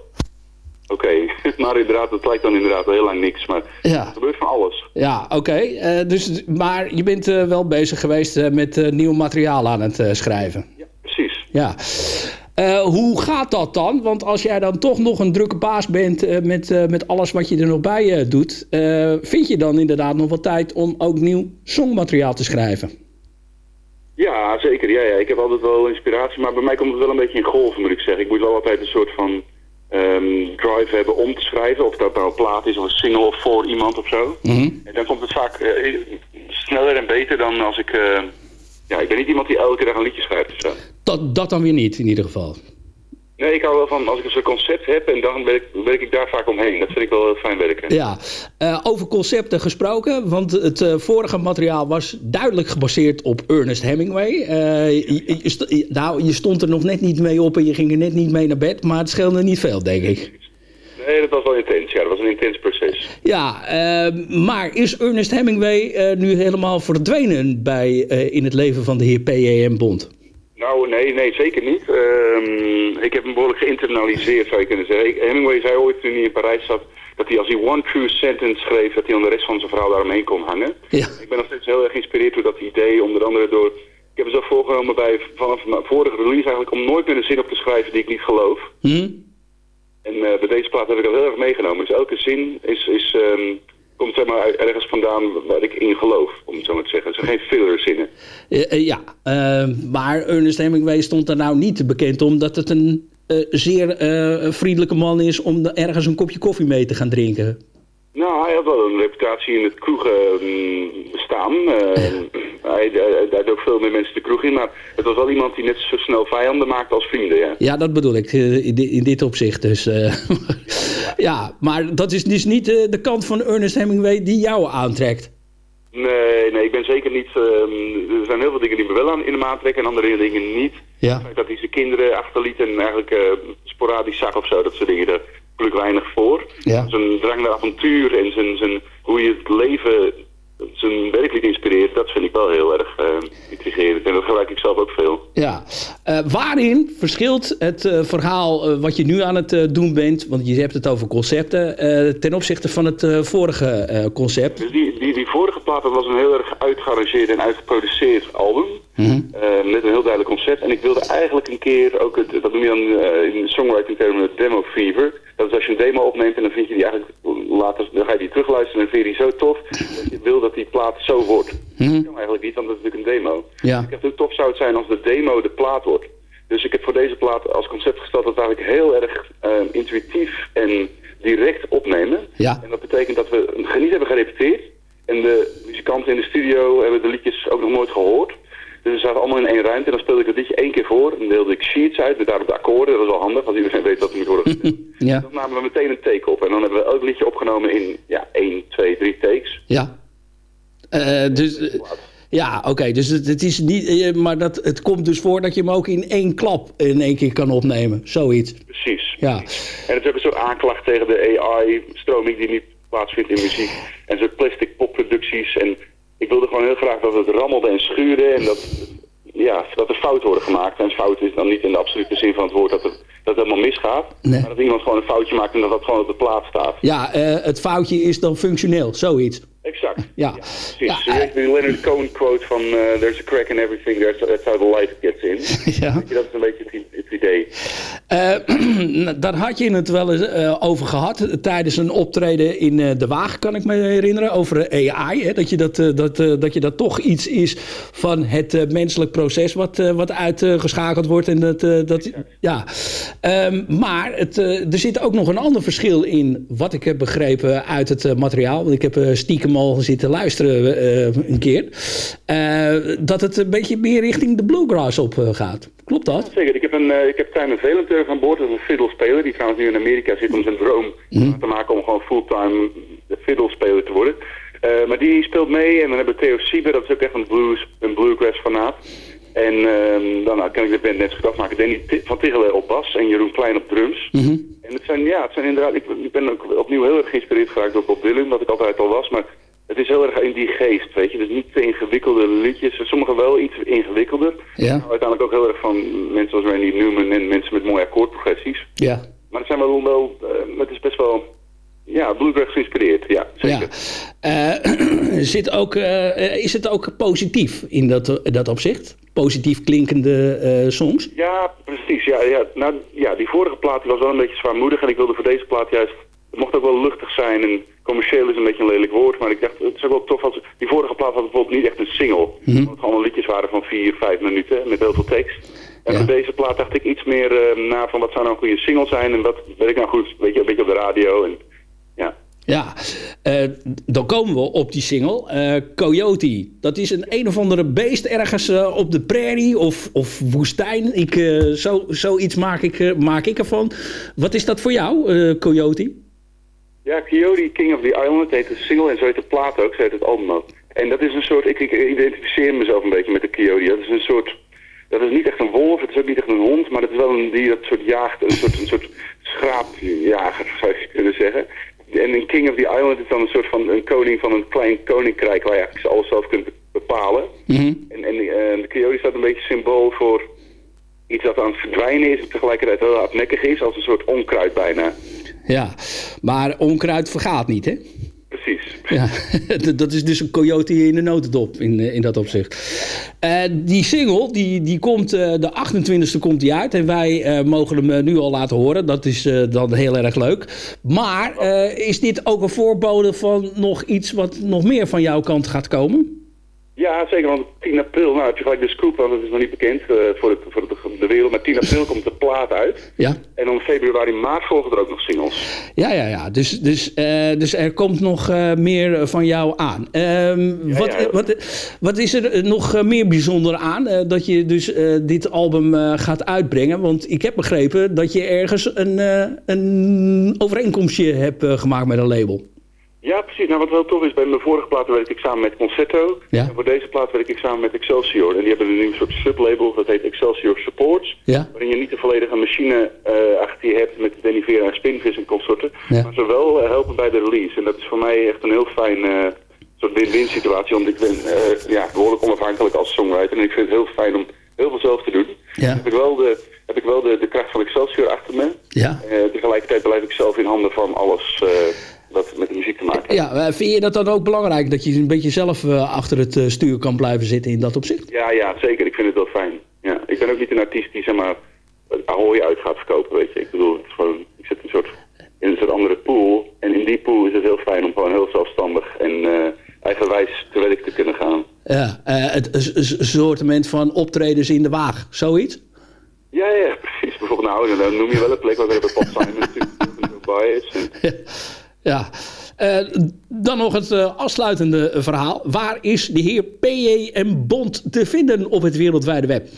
Oké, okay. maar inderdaad, het lijkt dan inderdaad heel lang niks. Maar ja. er gebeurt van alles. Ja, oké. Okay. Uh, dus, maar je bent uh, wel bezig geweest met nieuw materiaal aan het schrijven. Ja, precies. Ja. Eh, hoe gaat dat dan? Want als jij dan toch nog een drukke baas bent eh, met, eh, met alles wat je er nog bij doet, vind je dan inderdaad nog wat tijd om ook nieuw songmateriaal te schrijven? Ja, zeker. Ja, ja. Ik heb altijd wel inspiratie, maar bij mij komt het wel een beetje in golven, moet ik zeggen. Ik moet wel altijd een soort van ehm, drive hebben om te schrijven. Of dat nou een plaat is of een single of voor iemand of zo. En dan komt het vaak sneller en beter dan als ik... eh, ja, ik ben niet iemand die elke dag een liedje schrijft of zo. Dat, dat dan weer niet, in ieder geval. Nee, ik hou wel van als ik een soort concept heb en dan werk, werk ik daar vaak omheen. Dat vind ik wel heel fijn werken. Ja, Eh, over concepten gesproken, want het eh, vorige materiaal was duidelijk gebaseerd op Ernest Hemingway. Eh, je, st- je- nou, je stond er nog net niet mee op en je ging er net niet mee naar bed, maar het scheelde niet veel, denk ik. Nee, dat was wel intens. Ja, dat was een intens proces. Ja, eh, maar is Ernest Hemingway eh, nu helemaal verdwenen bij, eh, in het leven van de heer P.E.M. Bond? Nou, nee, nee, zeker niet. Ehm, ik heb hem behoorlijk geïnternaliseerd, zou je kunnen zeggen. Hemingway zei ooit toen hij in Parijs zat, dat hij als hij one true sentence schreef, dat hij dan de rest van zijn verhaal daaromheen kon hangen. Ja. Ik ben nog steeds heel erg geïnspireerd door dat idee, onder andere door... Ik heb mezelf voorgenomen bij, vanaf mijn vorige release eigenlijk, om nooit meer een zin op te schrijven die ik niet geloof. Hm? En eh, bij deze plaat heb ik dat heel erg meegenomen. Dus elke zin is, is, ehm, komt zeg maar ergens vandaan waar ik in geloof, om het zo maar te zeggen. Het zijn geen filler zinnen. Eh, ja, eh, maar Ernest Hemingway stond er nou niet bekend om dat het een eh, zeer vriendelijke man is om er ergens een kopje koffie mee te gaan drinken. Nou, hij had wel een reputatie in het kroegen mm, bestaan. Eh, hij, hij, ook veel meer mensen de kroeg in, maar het was wel iemand die net zo snel vijanden maakte als vrienden, ja. Ja, dat bedoel ik eh, in, di- in dit opzicht. Dus, eh, ja, maar dat is dus niet eh, de kant van Ernest Hemingway die jou aantrekt. Nee, nee, ik ben zeker niet... ehm, er zijn heel veel dingen die me wel aan in de aantrekken en andere dingen niet. Ja. Dat hij zijn kinderen achterliet en eigenlijk sporadisch zag of zo, dat soort dingen, weinig voor. Ja. Zijn drang naar avontuur en zijn, zijn, hoe je het leven, zijn werk liet inspireren, dat vind ik wel heel erg eh, intrigerend. En dat gebruik ik zelf ook veel. Ja. Eh, waarin verschilt het eh, verhaal wat je nu aan het doen bent, want je hebt het over concepten, ten opzichte van het vorige concept? Dus die, die, die vorige plaat was een heel erg uitgearrangeerd en uitgeproduceerd album. Mhm. eh, met een heel duidelijk concept. En ik wilde eigenlijk een keer ook, het, dat noem je dan eh, in songwriting termen demo fever. Dat is als je een demo opneemt en dan vind je die eigenlijk later, dan ga je die terugluisteren en dan vind je die zo tof. Dat je wil dat die plaat zo wordt. Dat kan eigenlijk niet, want dat is natuurlijk een demo. Ja. Ik dacht, hoe tof zou het zijn als de demo de plaat wordt. Dus ik heb voor deze plaat als concept gesteld dat we eigenlijk heel erg eh, intuïtief en direct opnemen. Ja. En dat betekent dat we niet hebben gerepeteerd. En de muzikanten in de studio hebben de liedjes ook nog nooit gehoord. Dus we zaten allemaal in één ruimte en dan speelde ik het liedje één keer voor. En dan deelde ik sheets uit met daarop de akkoorden. Dat was wel handig, want iedereen weet wat er moet worden. Ja. Dan namen we meteen een take op. En dan hebben we elk liedje opgenomen in ja, één, twee, drie takes. Ja. Eh, dus, eh, ja, oké. dus het, het is niet. eh, maar dat, het komt dus voor dat je hem ook in één klap in één keer kan opnemen. Zoiets. Precies. Ja. En het is ook een soort aanklacht tegen de AI-stroming die niet plaatsvindt in muziek. En zo'n plastic popproducties. En ik wilde gewoon heel graag dat het rammelde en schuurde. En dat, ja, dat er fouten worden gemaakt. En fout is dan niet in de absolute zin van het woord dat het, dat het helemaal misgaat. Nee. Maar dat iemand gewoon een foutje maakt en dat dat gewoon op de plaat staat. Ja, eh, het foutje is dan functioneel. Zoiets. Exact. Ja. Precies. Je weet die Leonard Cohen quote van uh, there's a crack in everything, that's how the light gets in. Ja. Je, Dat is een beetje het, het idee. Eh, daar had je het wel eens eh, over gehad tijdens een optreden in eh, De Waag, kan ik me herinneren, over AI. Hè? Dat, je dat, eh, dat, eh, dat je dat toch iets is van het eh, menselijk proces wat, eh, wat uitgeschakeld wordt. En dat, eh, dat, ja. Ehm, maar het, eh, er zit ook nog een ander verschil in, wat ik heb begrepen uit het eh, materiaal. Want ik heb eh, stiekem al zitten luisteren een keer. Dat het een beetje meer richting de bluegrass op gaat. Klopt dat? Zeker. Ik heb, een, ik heb Tijmen Velenturg aan boord. Dat is een fiddle-speler die trouwens nu in Amerika zit om zijn droom Mhm. te maken om gewoon fulltime fiddle-speler te worden. Maar die speelt mee en dan hebben we Theo Sieber, dat is ook echt een, blues, een bluegrass fanaat. En uh, dan nou, kan ik de band net zo goed afmaken. Danny van Tichelen op bas en Jeroen Klein op drums. Mhm. En het zijn, ja, het zijn inderdaad, ik, ik ben ook opnieuw heel erg geïnspireerd geraakt door Bob Dylan, wat ik altijd al was. Maar het is heel erg in die geest, weet je. Dus niet te ingewikkelde liedjes. Sommige wel iets ingewikkelder. Ja. Maar uiteindelijk ook heel erg van mensen als Randy Newman en mensen met mooie akkoordprogressies. Ja. Maar het zijn wel, wel uh, het is best wel ja, bluegrass geïnspireerd, ja, zeker. Ja. Eh, zit ook, eh, is het ook positief in dat, dat opzicht? Positief klinkende eh, songs? Ja, precies. Ja, ja, nou, ja, die vorige plaat die was wel een beetje zwaarmoedig en ik wilde voor deze plaat juist... Het mocht ook wel luchtig zijn en commercieel is een beetje een lelijk woord, maar ik dacht, het is ook wel tof als... Die vorige plaat had bijvoorbeeld niet echt een single. Mhm. Het gewoon liedjes waren van vier, vijf minuten met heel veel tekst. En voor deze plaat dacht ik iets meer na van wat zou nou een goede single zijn en wat weet ik nou goed, weet je, een beetje op de radio en ja. Eh, dan komen we op die single. Eh, Coyote, dat is een een of andere beest ergens eh, op de prairie of, of woestijn. Ik, zo, zoiets maak ik, maak ik ervan. Wat is dat voor jou, Coyote? Ja, Coyote, King of the Island, heet de single en zo heet de plaat ook, zo heet het album ook. En dat is een soort, ik, ik identificeer mezelf een beetje met de Coyote. Dat is een soort, dat is niet echt een wolf, het is ook niet echt een hond, maar het is wel een dier dat soort jaagt, een soort, een soort schraapjager zou je kunnen zeggen. En een King of the Island is dan een soort van een koning van een klein koninkrijk waar je eigenlijk alles zelf kunt bepalen. Mhm. En, en eh, de coyote staat een beetje symbool voor iets dat aan het verdwijnen is en tegelijkertijd heel hardnekkig is, als een soort onkruid bijna. Ja, maar onkruid vergaat niet, hè? Precies. Ja, dat is dus een coyote in de notendop in, eh, in dat opzicht. Eh, die single, die, die komt, eh, de 28e komt die uit. En wij mogen hem nu al laten horen. Dat is dan heel erg leuk. Maar is dit ook een voorbode van nog iets wat nog meer van jouw kant gaat komen? Ja, zeker, want 10 april, nou heb je gelijk de scoop, want het is nog niet bekend eh, voor, het, voor de wereld, maar 10 april komt de plaat uit. Ja. En dan februari, maart volgen er ook nog singles. Ja, ja, ja. Dus, dus, eh, dus er komt nog eh, meer van jou aan. Ehm, wat, ja. Wat, wat is er nog meer bijzonder aan dat je dus dit album gaat uitbrengen? Want ik heb begrepen dat je ergens een, een overeenkomstje hebt gemaakt met een label. Ja, precies. Nou, wat wel tof is, bij mijn vorige plaat werk ik samen met Concerto. Ja. En voor deze plaat werk ik samen met Excelsior. En die hebben een nieuw soort sublabel, dat heet Excelsior Supports. Ja. Waarin je niet de volledige machine eh, achter je hebt met Danny Vera en Spinvis en consorten. Ja. Maar ze wel eh, helpen bij de release. En dat is voor mij echt een heel fijn eh, soort win-win situatie. Want ik ben ja, behoorlijk onafhankelijk als songwriter. En ik vind het heel fijn om heel veel zelf te doen. Ja. Heb ik wel de, heb ik wel de, de kracht van Excelsior achter me. Ja. Tegelijkertijd blijf ik zelf in handen van alles... wat met de muziek te maken heeft. Ja, eh, vind je dat dan ook belangrijk dat je een beetje zelf eh, achter het eh, stuur kan blijven zitten in dat opzicht? Ja, ja, zeker. Ik vind het wel fijn. Ja. Ik ben ook niet een artiest die zeg maar Ahoy uit gaat verkopen, weet je. Ik bedoel, het is gewoon, ik zit een soort, in een soort andere pool. En in die pool is het heel fijn om gewoon heel zelfstandig en eh, eigenwijs te werk te kunnen gaan. Ja, eh, het soortement van optredens in de waag, zoiets? Ja, ja, precies. Bijvoorbeeld, nou, dan noem je wel een plek waar we bij Pop Simon natuurlijk bij is. En, Ja. Eh, dan nog het eh, afsluitende verhaal. Waar is de heer P.J.M. Bond te vinden op het wereldwijde web?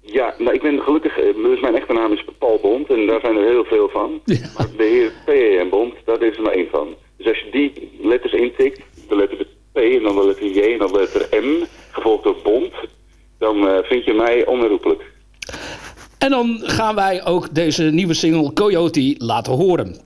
ja, nou, ik ben gelukkig, eh, dus mijn echte naam is Paul Bond en daar zijn er heel veel van. Maar de heer P.E.M. Bond, daar is er maar één van. Dus als je die letters intikt, de letter P en dan de letter J en dan de letter M, gevolgd door Bond, dan vind je mij onherroepelijk. En dan gaan wij ook deze nieuwe single Coyote laten horen.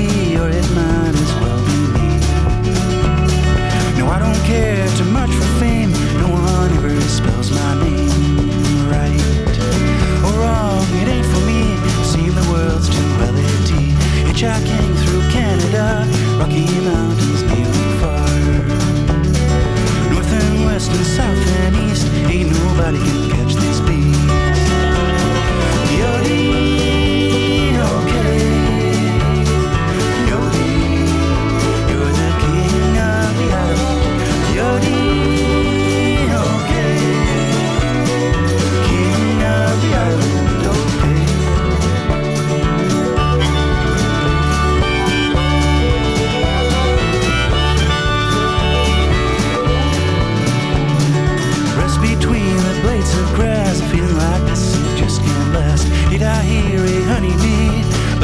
Hitchhiking through Canada, Rocky Mountains near and far. North and west and south and east, ain't nobody can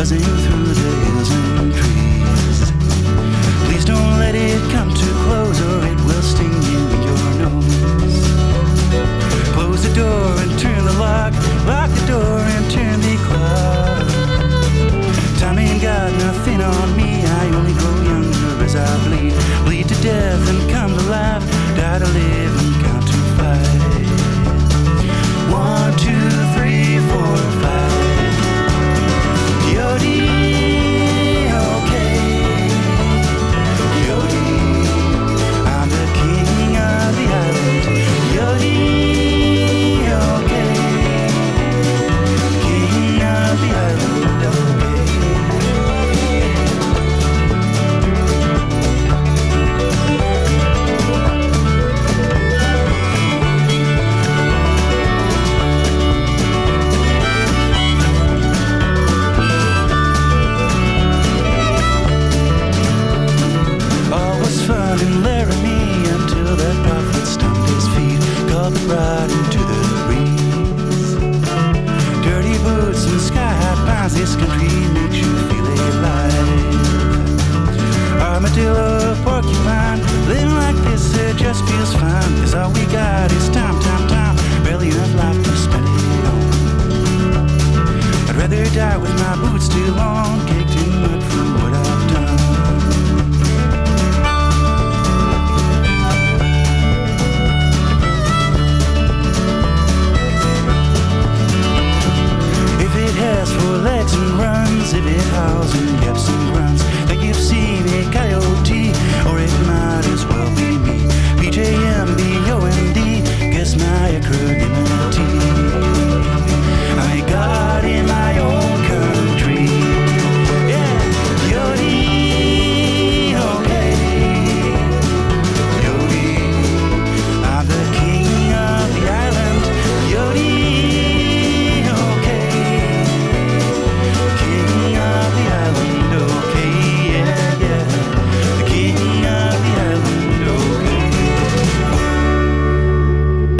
rising through legs and runs, if it howls and yaps and grunts, then you've seen a coyote, or it might as well be me. PJMBOND, guess my acronymity.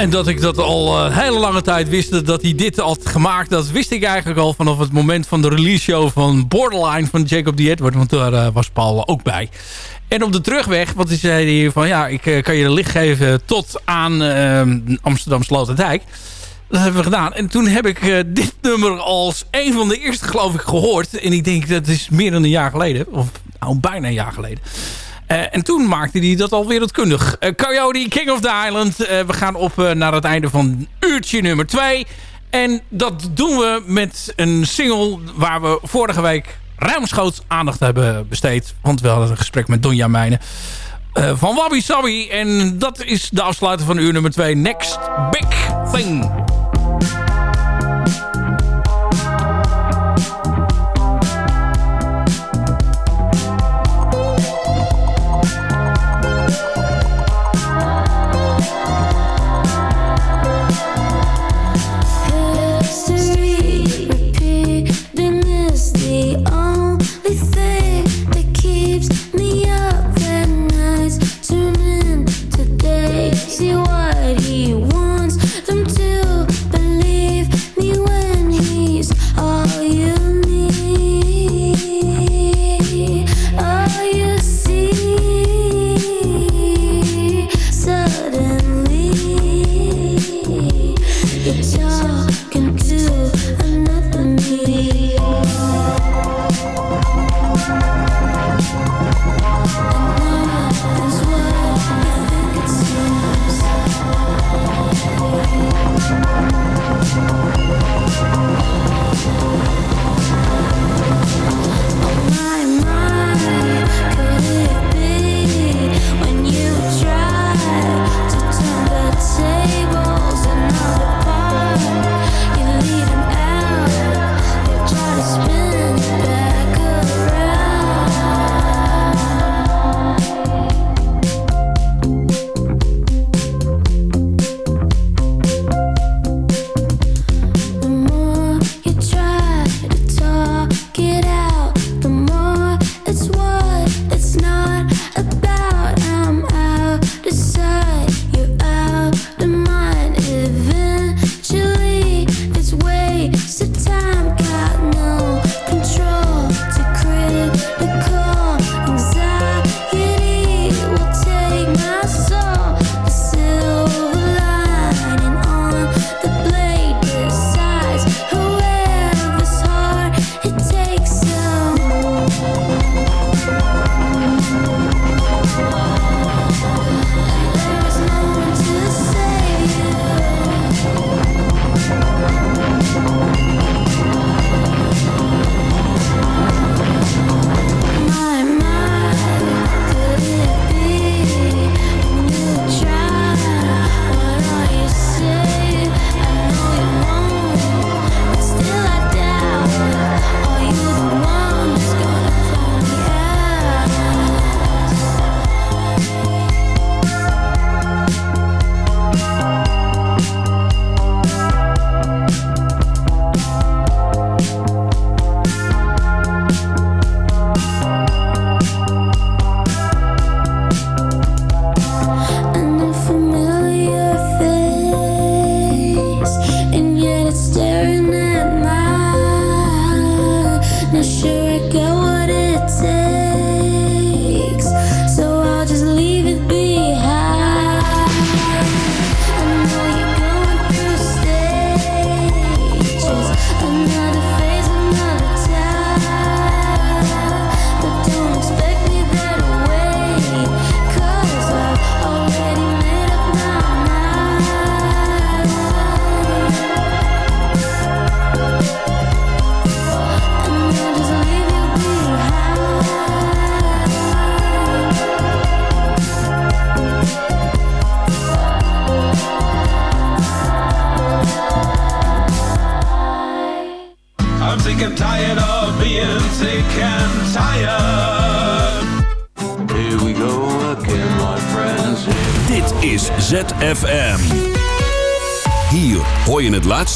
En dat ik dat al uh, hele lange tijd wist dat hij dit had gemaakt... dat wist ik eigenlijk al vanaf het moment van de release show van Borderline van Jacob D. Edward. Want daar uh, was Paul ook bij. En op de terugweg, want hij zei hier van... ja, ik uh, kan je een licht geven tot aan Amsterdam Sloterdijk. Dat hebben we gedaan. En toen heb ik dit nummer als een van de eerste geloof ik gehoord. En ik denk dat is meer dan een jaar geleden. Of nou, bijna een jaar geleden. Uh, en toen maakte hij dat al wereldkundig. Uh, Coyote, King of the Island. Uh, we gaan op naar het einde van uurtje nummer 2. En dat doen we met een single waar we vorige week ruimschoots aandacht hebben besteed. Want we hadden een gesprek met Donja Mijnen van Wabi Sabi. En dat is de afsluiter van uur nummer 2. Next Big Thing.